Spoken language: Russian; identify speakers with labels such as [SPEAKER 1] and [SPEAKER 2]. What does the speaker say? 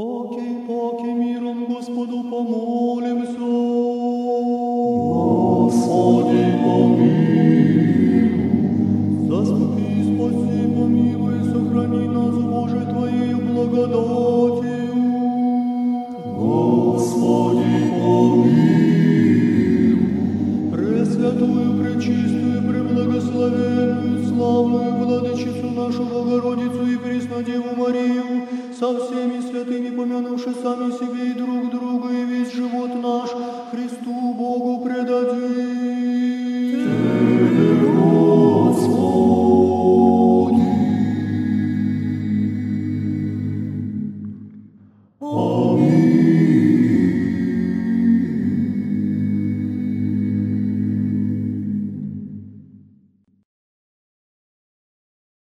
[SPEAKER 1] Поки, поки миром Господу помолимся.
[SPEAKER 2] Господи, помилуй.
[SPEAKER 1] Заступи, спаси, помилуй, сохрани нас, Боже, Твоею благодатью.
[SPEAKER 2] Господи, помилуй.
[SPEAKER 1] Пресвятую, пречистую, нашу Богородицу и Преснодеву Марию, со всеми святыми, помянувши сами себе и друг друга, и весь живот наш Христу Богу предадим. Ты, Господи! Аминь.